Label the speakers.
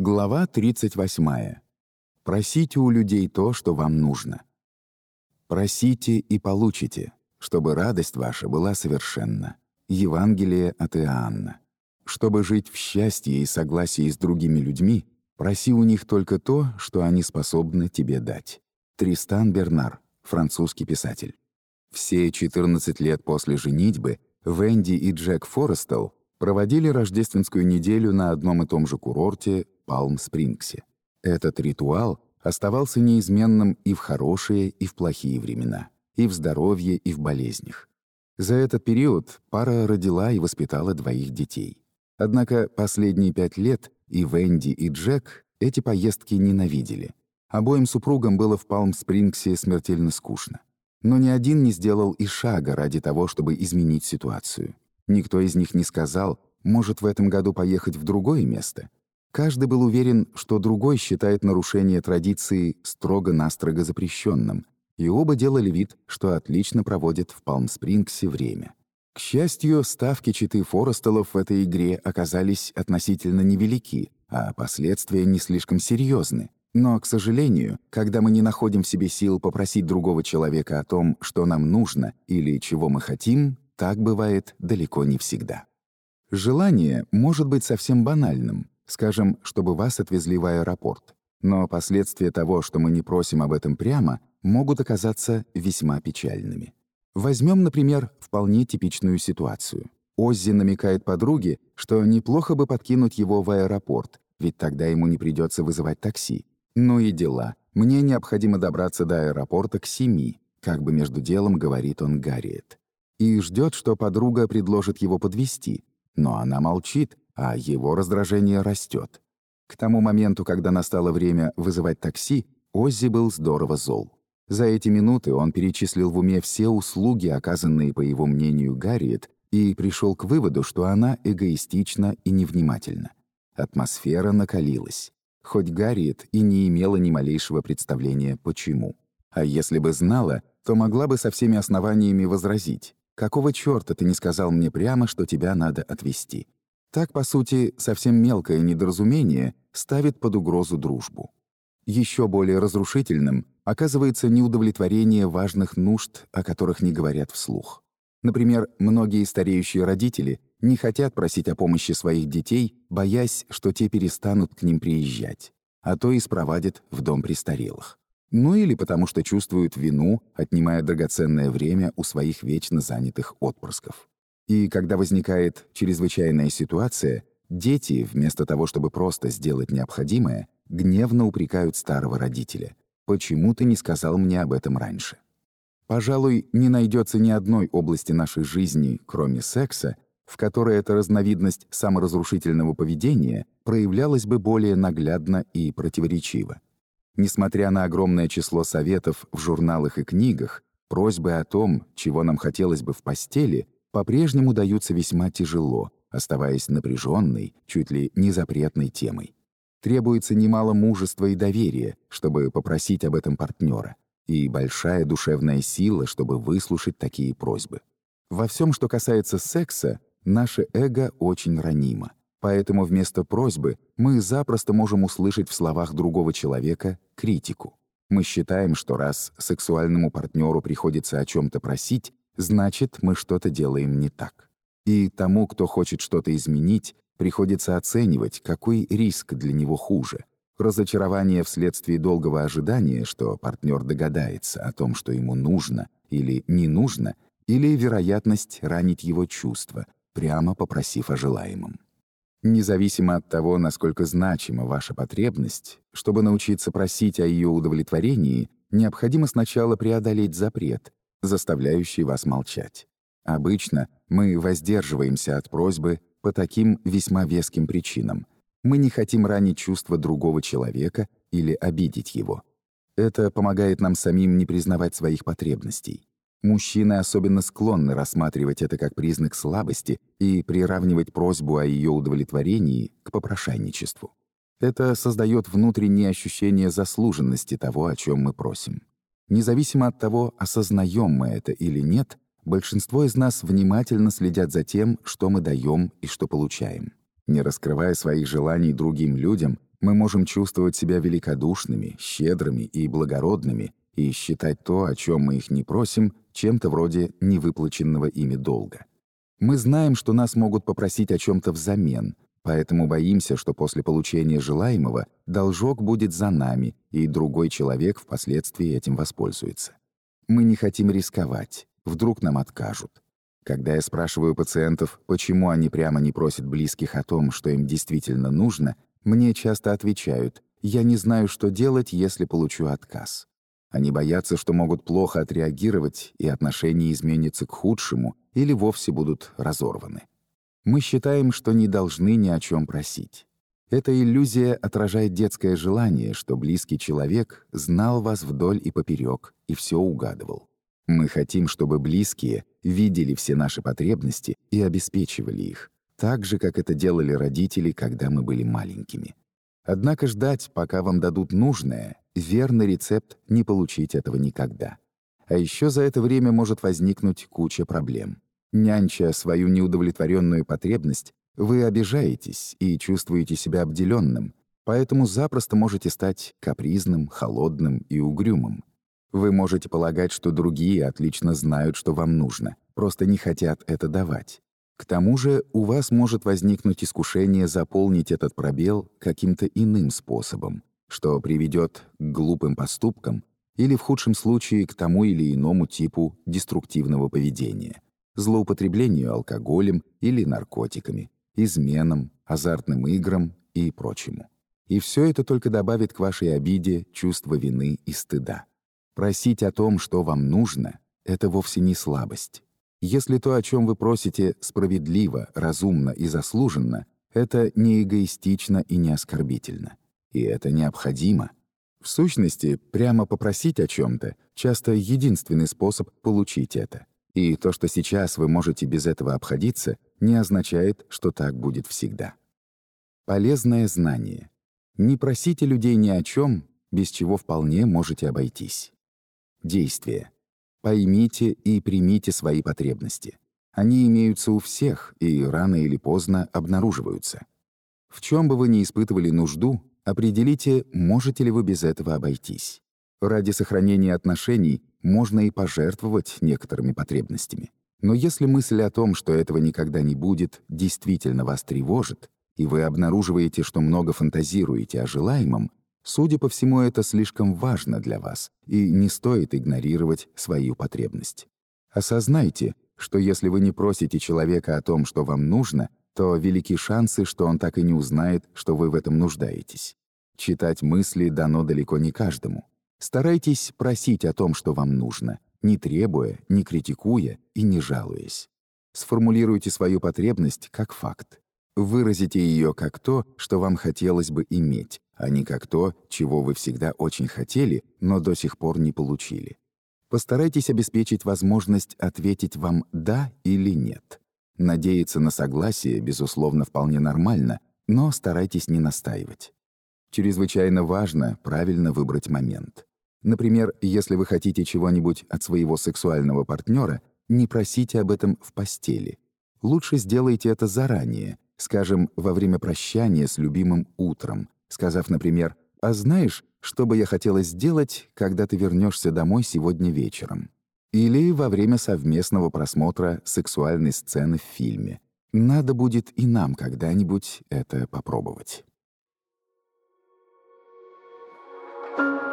Speaker 1: Глава 38. Просите у людей то, что вам нужно. Просите и получите, чтобы радость ваша была совершенна. Евангелие от Иоанна. Чтобы жить в счастье и согласии с другими людьми, проси у них только то, что они способны тебе дать. Тристан Бернар, французский писатель. Все 14 лет после женитьбы Венди и Джек Форестелл проводили рождественскую неделю на одном и том же курорте Палм-Спрингсе. Этот ритуал оставался неизменным и в хорошие, и в плохие времена, и в здоровье, и в болезнях. За этот период пара родила и воспитала двоих детей. Однако последние пять лет и Венди, и Джек эти поездки ненавидели. Обоим супругам было в Палм-Спрингсе смертельно скучно. Но ни один не сделал и шага ради того, чтобы изменить ситуацию. Никто из них не сказал, может в этом году поехать в другое место. Каждый был уверен, что другой считает нарушение традиции строго-настрого запрещенным, и оба делали вид, что отлично проводят в Палм-Спрингсе время. К счастью, ставки читы Форестелов в этой игре оказались относительно невелики, а последствия не слишком серьезны. Но, к сожалению, когда мы не находим в себе сил попросить другого человека о том, что нам нужно или чего мы хотим, так бывает далеко не всегда. Желание может быть совсем банальным, скажем, чтобы вас отвезли в аэропорт. Но последствия того, что мы не просим об этом прямо, могут оказаться весьма печальными. Возьмем, например, вполне типичную ситуацию. Оззи намекает подруге, что неплохо бы подкинуть его в аэропорт, ведь тогда ему не придется вызывать такси. Ну и дела. Мне необходимо добраться до аэропорта к семи, как бы между делом говорит он Гарриет и ждет, что подруга предложит его подвести, но она молчит, а его раздражение растет. К тому моменту, когда настало время вызывать такси, Оззи был здорово зол. За эти минуты он перечислил в уме все услуги, оказанные, по его мнению, Гарриет, и пришел к выводу, что она эгоистична и невнимательна. Атмосфера накалилась. Хоть Гарриет и не имела ни малейшего представления, почему. А если бы знала, то могла бы со всеми основаниями возразить. Какого чёрта ты не сказал мне прямо, что тебя надо отвезти? Так, по сути, совсем мелкое недоразумение ставит под угрозу дружбу. Еще более разрушительным оказывается неудовлетворение важных нужд, о которых не говорят вслух. Например, многие стареющие родители не хотят просить о помощи своих детей, боясь, что те перестанут к ним приезжать, а то и спровадят в дом престарелых ну или потому что чувствуют вину, отнимая драгоценное время у своих вечно занятых отпрысков. И когда возникает чрезвычайная ситуация, дети, вместо того, чтобы просто сделать необходимое, гневно упрекают старого родителя. «Почему ты не сказал мне об этом раньше?» Пожалуй, не найдется ни одной области нашей жизни, кроме секса, в которой эта разновидность саморазрушительного поведения проявлялась бы более наглядно и противоречиво. Несмотря на огромное число советов в журналах и книгах, просьбы о том, чего нам хотелось бы в постели, по-прежнему даются весьма тяжело, оставаясь напряженной, чуть ли не запретной темой. Требуется немало мужества и доверия, чтобы попросить об этом партнера, и большая душевная сила, чтобы выслушать такие просьбы. Во всем, что касается секса, наше эго очень ранимо. Поэтому вместо просьбы мы запросто можем услышать в словах другого человека критику. Мы считаем, что раз сексуальному партнеру приходится о чем-то просить, значит, мы что-то делаем не так. И тому, кто хочет что-то изменить, приходится оценивать, какой риск для него хуже. Разочарование вследствие долгого ожидания, что партнер догадается о том, что ему нужно или не нужно, или вероятность ранить его чувства, прямо попросив о желаемом. Независимо от того, насколько значима ваша потребность, чтобы научиться просить о ее удовлетворении, необходимо сначала преодолеть запрет, заставляющий вас молчать. Обычно мы воздерживаемся от просьбы по таким весьма веским причинам. Мы не хотим ранить чувства другого человека или обидеть его. Это помогает нам самим не признавать своих потребностей. Мужчины особенно склонны рассматривать это как признак слабости и приравнивать просьбу о ее удовлетворении к попрошайничеству. Это создает внутреннее ощущение заслуженности того, о чем мы просим. Независимо от того, осознаем мы это или нет, большинство из нас внимательно следят за тем, что мы даем и что получаем. Не раскрывая своих желаний другим людям, Мы можем чувствовать себя великодушными, щедрыми и благородными и считать то, о чем мы их не просим, чем-то вроде невыплаченного ими долга. Мы знаем, что нас могут попросить о чем-то взамен, поэтому боимся, что после получения желаемого должок будет за нами, и другой человек впоследствии этим воспользуется. Мы не хотим рисковать, вдруг нам откажут. Когда я спрашиваю пациентов, почему они прямо не просят близких о том, что им действительно нужно, мне часто отвечают «я не знаю, что делать, если получу отказ». Они боятся, что могут плохо отреагировать, и отношения изменятся к худшему или вовсе будут разорваны. Мы считаем, что не должны ни о чем просить. Эта иллюзия отражает детское желание, что близкий человек знал вас вдоль и поперек и все угадывал. Мы хотим, чтобы близкие видели все наши потребности и обеспечивали их, так же, как это делали родители, когда мы были маленькими. Однако ждать, пока вам дадут нужное, верный рецепт не получить этого никогда. А еще за это время может возникнуть куча проблем. Нянча свою неудовлетворенную потребность, вы обижаетесь и чувствуете себя обделенным, поэтому запросто можете стать капризным, холодным и угрюмым. Вы можете полагать, что другие отлично знают, что вам нужно, просто не хотят это давать. К тому же у вас может возникнуть искушение заполнить этот пробел каким-то иным способом, что приведет к глупым поступкам или в худшем случае к тому или иному типу деструктивного поведения, злоупотреблению алкоголем или наркотиками, изменам, азартным играм и прочему. И все это только добавит к вашей обиде чувство вины и стыда. Просить о том, что вам нужно, это вовсе не слабость. Если то, о чем вы просите, справедливо, разумно и заслуженно, это не эгоистично и не оскорбительно. И это необходимо. В сущности, прямо попросить о чем-то часто единственный способ получить это. И то, что сейчас вы можете без этого обходиться, не означает, что так будет всегда. Полезное знание. Не просите людей ни о чем, без чего вполне можете обойтись. Действие. Поймите и примите свои потребности. Они имеются у всех и рано или поздно обнаруживаются. В чем бы вы ни испытывали нужду, определите, можете ли вы без этого обойтись. Ради сохранения отношений можно и пожертвовать некоторыми потребностями. Но если мысль о том, что этого никогда не будет, действительно вас тревожит, и вы обнаруживаете, что много фантазируете о желаемом, Судя по всему, это слишком важно для вас, и не стоит игнорировать свою потребность. Осознайте, что если вы не просите человека о том, что вам нужно, то велики шансы, что он так и не узнает, что вы в этом нуждаетесь. Читать мысли дано далеко не каждому. Старайтесь просить о том, что вам нужно, не требуя, не критикуя и не жалуясь. Сформулируйте свою потребность как факт. Выразите ее как то, что вам хотелось бы иметь, а не как то, чего вы всегда очень хотели, но до сих пор не получили. Постарайтесь обеспечить возможность ответить вам «да» или «нет». Надеяться на согласие, безусловно, вполне нормально, но старайтесь не настаивать. Чрезвычайно важно правильно выбрать момент. Например, если вы хотите чего-нибудь от своего сексуального партнера, не просите об этом в постели. Лучше сделайте это заранее, скажем, во время прощания с любимым утром, сказав, например, «А знаешь, что бы я хотела сделать, когда ты вернешься домой сегодня вечером?» Или во время совместного просмотра сексуальной сцены в фильме. Надо будет и нам когда-нибудь это попробовать. thank you.